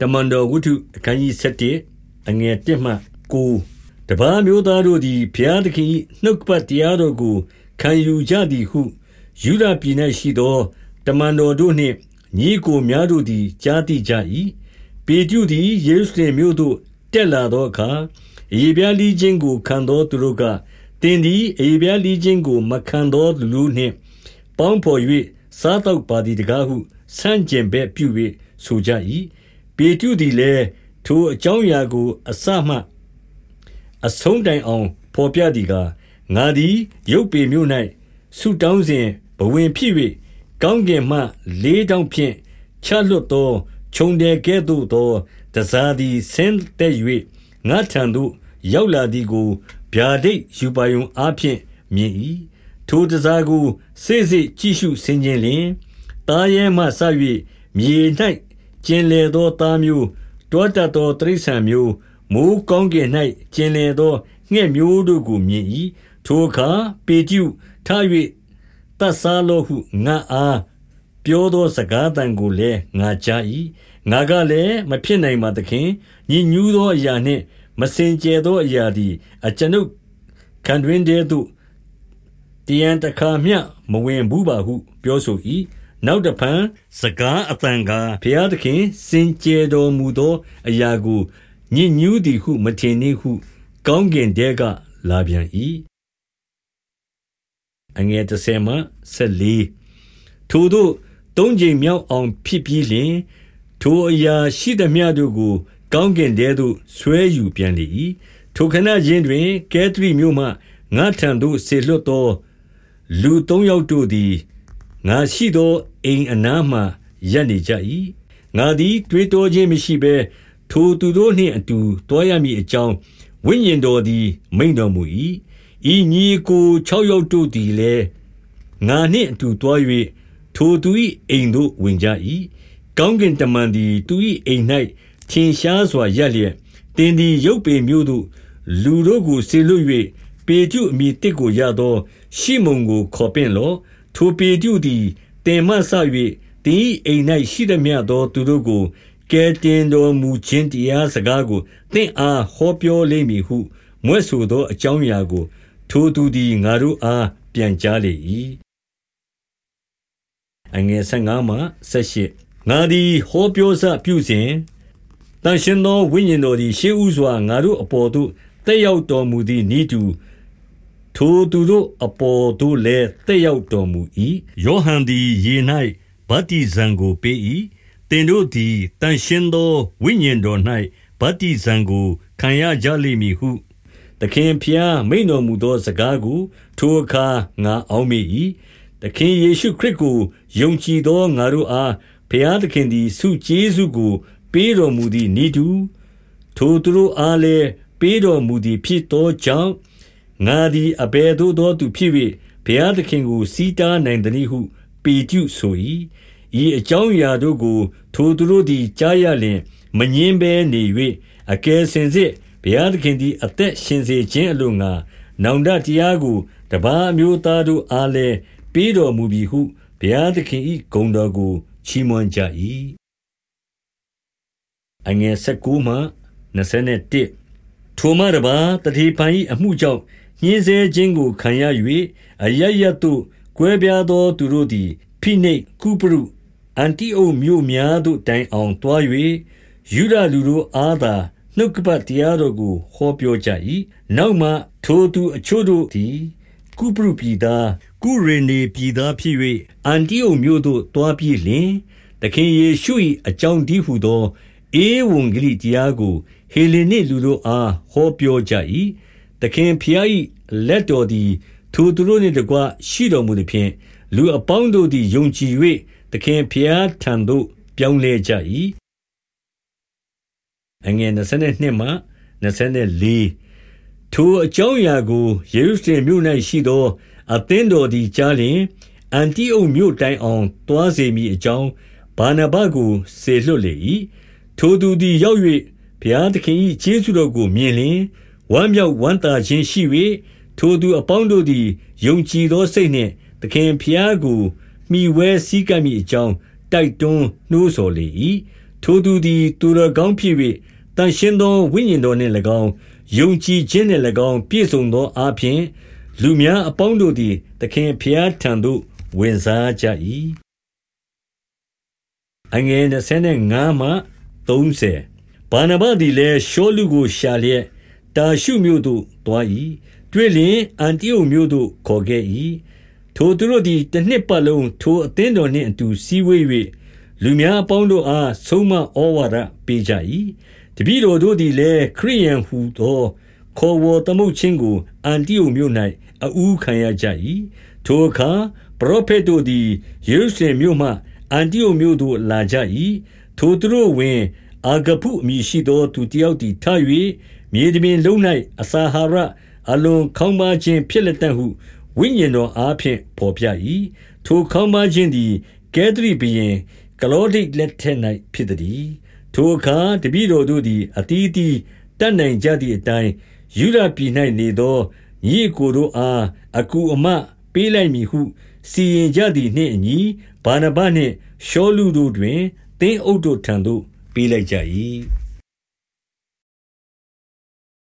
တမန်တော်ဝုဒ္ဓအခန်းကြီး7အငယ်1မှ9တပားမျိုးသားတို့သည်ဘုရားသခင်၏နှုတ်ပတ်တရားတော်ကိုခံယူကြသည်ဟုယူဒပြည်၌ရှိသောတမန်တော်တို့နှင့်ညီကိုများတို့သည်ကြားသိကြ၏ပေတျုသည်ယေရုရှလင်မြို့သို့တက်လာသောအခါအေပြားလီချင်းကိုခံသောသူတို့ကတင်သည်အေပြားလီချင်းကိုမခံသောလူနှင့်ပေါင်းဖော်၍စားတော့ပါသည်တကားဟုဆန့်ကျင်ဘက်ပြု၍ဆိုကြ၏ ပေတျုသည်လည်းထိုအကြောင်းအရာကို အစမှ အဆုံးတိုင်အောင်ဖော်ပြသည်ကားငါသည်ရုပ်ပေမြို့၌ဆုတောင်းစဉ်ဘဝင်ဖြစ်၍ကောင်းကင်မှလေးတောင်ဖြင့်ချလွတ်သောခြုံတယ်ကဲ့သို့သောတစားသည်ဆင်းသက်၍ငါထံသို့ရောက်လာသည်ကိုဗျာဒိတ်ယူပါယုံအားဖြင့်မြင်၏ထိုတစားကိုစိစိကြည့်ရှုဆင်ခြင်လျင်တားရဲမှဆ၍မြေ၌ ကျင်လေသောသားမျိုးတောတတ်သောတိရစ္ဆာန်မျိုးမိုးကောင်းကင်၌ကျင်လေသောငှက်မျိုးတို့ကိုမြင်၏ထိုအခါပေတျုထ၍တတ်စားလောဟုငါအားပြောသောစကားတန်ကိုလည်းငါကြား၏ငါကလည်းမဖြစ်နိုင်ပါသခင်ညညူးသောအရာနှင့်မစင်ကြဲသောအရာသည်အကျွန်ုပ်ခံတွင်တဲ့သို့တယံတခါမျှမဝင်ဘူးပါဟု ပြောဆို၏ နောက်တဖန်စကားအတန်ကားဘုရားသခင် စင်ကြယ်တော်မူသောအရာကိုညဉ့်ညူးသည်ဟု မထင်နှင့်ဟု ကောင်းကင်တဲကလာပြန်၏အငယ်30မှ14ထိုတို့သုံးချိန်မြောက်အောင်ဖြစ်ပြီးလျှင်ထိုအရာရှိသမျှတို့ကို ကောင်းကင်တဲသို့ဆွဲယူပြန်လေ၏ထိုခဏချင်းတွင်ကဲသရီမြို့မှငါထံသို့ဆေလွတ်သော လူသုံးယောက်တို့သည်ငါရှိသော အိမ်အနားမှရပ်နေကြ၏ငါသည် တွေးတောခြင်းမရှိဘဲထိုသူတို့နှင့်အတူတွားရမည်အကြောင်းဝိညာဉ်တော်သည် မိန်တော်မူ၏ဤညီကို6ယောက်တို့သည်လည်းငါနှင့်အတူတွား၍ထိုသူ၏အိမ်သို့ဝင်ကြ၏ကောင်းကင်တမန်သည်သူ၏အိမ်၌ထင်ရှားစွာရက်လျက်တင်းသည်ရုပ်ပေမျိုးသို့လူတို့ကိုဆေလွတ်၍ပေကျုအမိတစ်ကိုရသော ရှိမုန်ကိုခေါ်ပင့်လော့ထိုပေတျုသည် တင်မှဆ၍တင်းအိမ်၌ရှိသည်မြသောသူတို့ကိုကဲတင်တော်မူခြင်းတရားစကားကိုသင်အားဟောပြောလိမ့်မည်ဟုမွဲ့ဆိုသောအကြောင်းအရာကို ထိုသူသည်ငါတို့အားပြန်ကြားလေ၏အငယ်15မှ18ငါသည်ဟောပြောစပြုစဉ်တန်ရှင်သောဝိညာဉ်တော်သည်ရှေးဥစွာငါတို့အပေါ်သို့တက်ရောက်တော်မူသည့်ဤသူ ထိုသူတို့အပေါ်သို့လည်းတက်ရောက်တော်မူ၏ယောဟန်သည် ရေ၌ဗတ္တိဇံကိုပေး၏တင်တို့သည်တန်ရှင်းသော ဝိညာဉ်တော်၌ဗတ္တိဇံကို ခံရကြလိမ့်မည်ဟု သခင်ဖျား မိန်တော်မူသော စကားကို ထိုအခါ ငါအောက်မေ့၏သခင်ယေရှုခရစ်ကို ယုံကြည်သော ငါတို့အား ဘုရားသခင်သည် ဆုကျေးဇူးကို ပေးတော်မူသည်နိတူ ထိုသူတို့အားလည်း ပေးတော်မူသည်ဖြစ်သောကြောင့် ငါသည်အဘယ်သို့သောသူဖြစ်၍ဘုရားသခင်ကို စီးတားနိုင်သည်ဟု ပေတျုဆို၏ဤအကြောင်းအရာတို့ကို ထိုသူတို့သည်ကြားရလျင်မငင်းဘဲနေ၍အကယ်စင်စစ်ဘုရားသခင်သည်အသက်ရှင်စေခြင်းအလိုငါနောင်တတရားကိုတပါးမျိုးသားတို့အားလည်းပေးတော်မူပြီဟုဘုရားသခင်၏ဂုဏ်တော်ကိုချီးမွမ်းကြ၏အငယ်19မှ21ထိုမှတပါတတိပံ၏အမှုကြောင့် ညှင်းဆဲခြင်းကိုခံရ၍အရရတို့ကွဲပြားသောသူတို့သည် ဖိနိတ်ကုပရုအန်တိအုတ်မြို့များသို့တိုင်အောင်တွား၍ယူဒလူတို့အားသာနှုတ်ကပတ်တရားတော်ကိုဟောပြောကြ၏နောက်မှထိုသူအချို့တို့သည်ကုပရုပြည်သားကုရေနေပြည်သားဖြစ်၍အန်တိအုတ်မြို့သို့တွားပြီးလျှင်သခင်ယေရှု၏အကြောင်းဒီဟုသောဧဝံဂေလိတရားကိုဟေလေနစ်လူတို့အားဟောပြောကြ၏ သခင်ဖျား၏လက်တော်သည် ထိုသူတို့နှင့်တကွရှိတော်မူသည်ဖြင့်လူအပေါင်းတို့သည်ယုံကြည်၍သခင်ဖျားထံသို့ ပြောင်းလဲကြ၏အငယ်22မှ24ထိုအကြောင်းအရာကိုယေရုရှလင်မြို့၌ရှိသော အသင်းတော်သည်ကြားလျင်အန်တိအုတ်မြို့တိုင်အောင်တွားစေမိအကြောင်းဘာနာဘကိုစေလွတ်လေ၏ထိုသူသည်ရောက်၍ဘုရားသခင်၏ခြေဆုတော်ကိုမြင်လျင် ဝမ်းမြောက်ဝမ်းသာခြင်းရှိ၍ထိုသူအပေါင်းတို့သည်ယုံကြည်သောစိတ်နှင့်သခင်ဖျားကိုမိဝဲစည်းကပ်မိအကြောင်းတိုက်တွန်းနှိုးဆော်လေ၏ထိုသူသည်သူတော်ကောင်းဖြစ်၍တန်ရှင်းသောဝိညာဉ်တော်နှင့်၎င်းယုံကြည်ခြင်းနှင့်၎င်းပြည့်စုံသောအားဖြင့်လူများအပေါင်းတို့သည်သခင်ဖျားထံသို့ဝင်စားကြ၏အငယ်25မှ30ဘာနဘသည်လည်းရှောလူကိုရှာလျက် တာရှုမြို့သို့သွား၏တွေ့လျင်အန်တီအုတ်မြို့သို့ခေါ်ခဲ့၏ထိုသူတို့သည်တစ်နှစ်ပတ်လုံးထိုအသင်းတော်နှင့်အတူစည်းဝေး၍လူများအပေါင်းတို့အားဆုံးမဩဝါဒပေးကြ၏တပည့်တော်တို့သည်လည်းခရိယန်ဟူသောခေါ်ဝေါ်သမုတ်ခြင်းကိုအန်တီအုတ်မြို့၌အဦးခံရကြ၏ထိုအခါပရောဖက်တို့သည်ယေရုရှလင်မြို့မှအန်တီအုတ်မြို့သို့လာကြ၏ထိုသူတို့ဝင် အာဂဖုအမည်ရှိသောသူတယောက်သည်ထ၍မြေတပြင်လုံး၌အစာဟာရအလွန်ခေါင်းပါခြင်းဖြစ်လက်တဟုဝိညာဉ်တော်အားဖြင့်ဖော်ပြ၏ထိုခေါင်းပါခြင်းသည်ကဲသရိဘီရင်ကလောဒိတ်လက်ထက်၌ဖြစ်သည်ထိုအခါတပည့်တော်တို့သည်အတီးတီတတ်နိုင်ကြသည့်အတိုင်းယူဒပြည်၌နေသောညီကိုတို့အားအကူအမပေးလိုက်မည်ဟု စီရင်ကြသည်နှင့်အညီဘာနဘနှင့်ရှောလူတို့တွင်သင်းအုပ်တို့ထံသို့ ပေးလိုက်ကြ၏